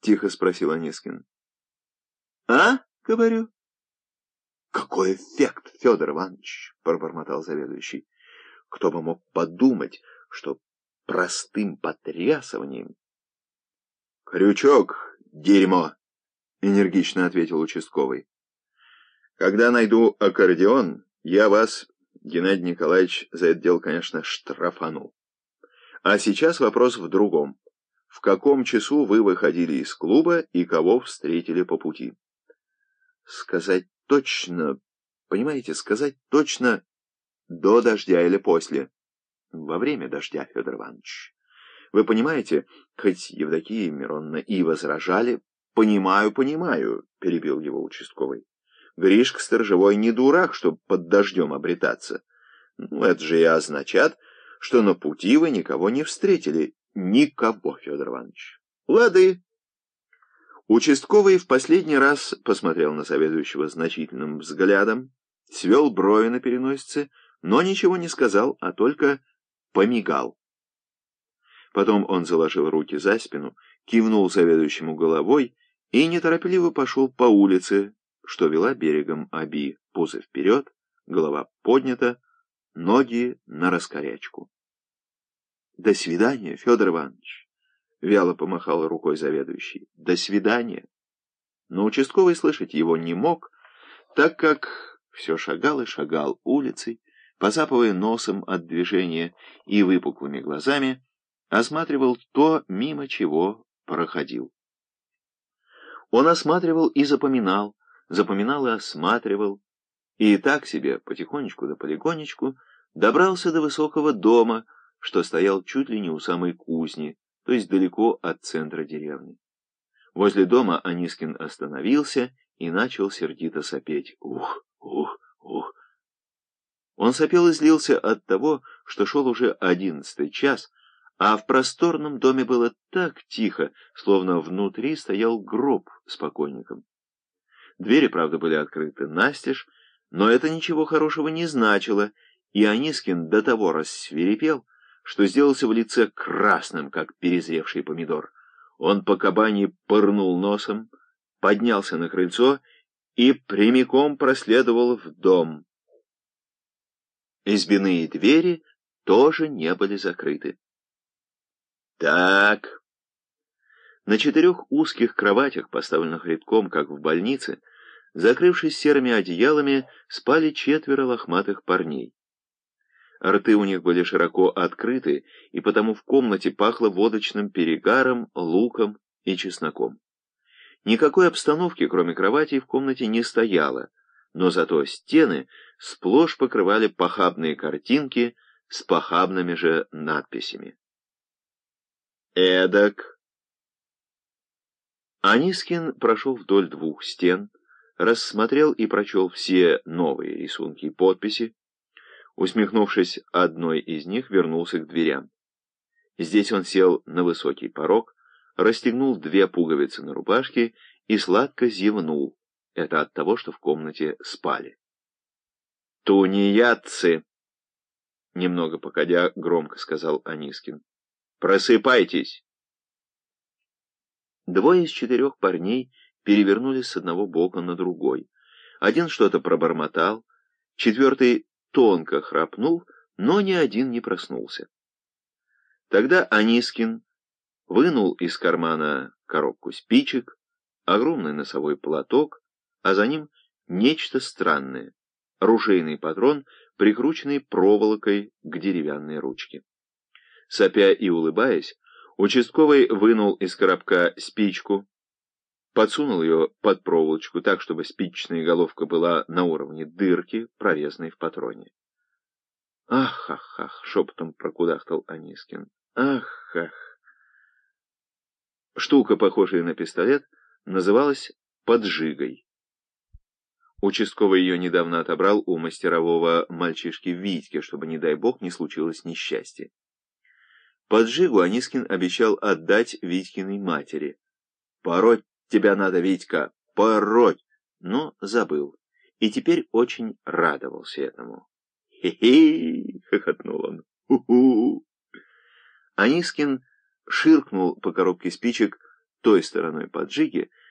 — тихо спросил Анискин. «А?» — говорю. «Какой эффект, Федор Иванович!» — пробормотал заведующий. «Кто бы мог подумать, что простым потрясыванием...» «Крючок, дерьмо!» — энергично ответил участковый. «Когда найду аккордеон, я вас, Геннадий Николаевич, за это дело, конечно, штрафану. А сейчас вопрос в другом. В каком часу вы выходили из клуба и кого встретили по пути?» «Сказать точно, понимаете, сказать точно до дождя или после. Во время дождя, Федор Иванович. Вы понимаете, хоть Евдокия Миронна и возражали, «Понимаю, понимаю», — перебил его участковый. «Гришка Сторожевой не дурак, чтобы под дождем обретаться. Ну, это же и означает, что на пути вы никого не встретили. Никого, Федор Иванович. Лады». Участковый в последний раз посмотрел на заведующего значительным взглядом, свел брови на переносице, но ничего не сказал, а только помигал. Потом он заложил руки за спину, кивнул заведующему головой и неторопливо пошел по улице, что вела берегом Аби, пузо вперед, голова поднята, ноги на раскорячку. «До свидания, Федор Иванович!» — вяло помахал рукой заведующий. «До свидания!» Но участковый слышать его не мог, так как все шагал и шагал улицей, позапывая носом от движения и выпуклыми глазами, осматривал то, мимо чего проходил. Он осматривал и запоминал, запоминал и осматривал, и так себе, потихонечку да полигонечку, добрался до высокого дома, что стоял чуть ли не у самой кузни, то есть далеко от центра деревни. Возле дома Анискин остановился и начал сердито сопеть. Ух, ух, ух. Он сопел и злился от того, что шел уже одиннадцатый час, а в просторном доме было так тихо, словно внутри стоял гроб с покойником. Двери, правда, были открыты настежь, но это ничего хорошего не значило, и Анискин до того рассверепел, что сделался в лице красным, как перезревший помидор. Он по кабане пырнул носом, поднялся на крыльцо и прямиком проследовал в дом. Избиные двери тоже не были закрыты. Так. На четырех узких кроватях, поставленных редком, как в больнице, закрывшись серыми одеялами, спали четверо лохматых парней. Рты у них были широко открыты, и потому в комнате пахло водочным перегаром, луком и чесноком. Никакой обстановки, кроме кровати, в комнате не стояло, но зато стены сплошь покрывали похабные картинки с похабными же надписями. Эдак. Анискин прошел вдоль двух стен, рассмотрел и прочел все новые рисунки и подписи. Усмехнувшись одной из них, вернулся к дверям. Здесь он сел на высокий порог, расстегнул две пуговицы на рубашке и сладко зевнул. Это от того, что в комнате спали. «Тунеядцы!» Немного погодя, громко сказал Анискин. Просыпайтесь!» Двое из четырех парней перевернулись с одного бока на другой. Один что-то пробормотал, четвертый тонко храпнул, но ни один не проснулся. Тогда Анискин вынул из кармана коробку спичек, огромный носовой платок, а за ним нечто странное — ружейный патрон, прикрученный проволокой к деревянной ручке. Сопя и улыбаясь, участковый вынул из коробка спичку, подсунул ее под проволочку так, чтобы спичечная головка была на уровне дырки, прорезанной в патроне. «Ах, ах, ах!» — шепотом прокудахтал Анискин. «Ах, ах!» Штука, похожая на пистолет, называлась поджигой. Участковый ее недавно отобрал у мастерового мальчишки Витьки, чтобы, не дай бог, не случилось несчастья. Поджигу Анискин обещал отдать Витькиной матери. «Пороть тебя надо, Витька, пороть!» Но забыл. И теперь очень радовался этому. «Хе-хе!» — хохотнул он. «Ху-ху!» Анискин ширкнул по коробке спичек той стороной поджиги,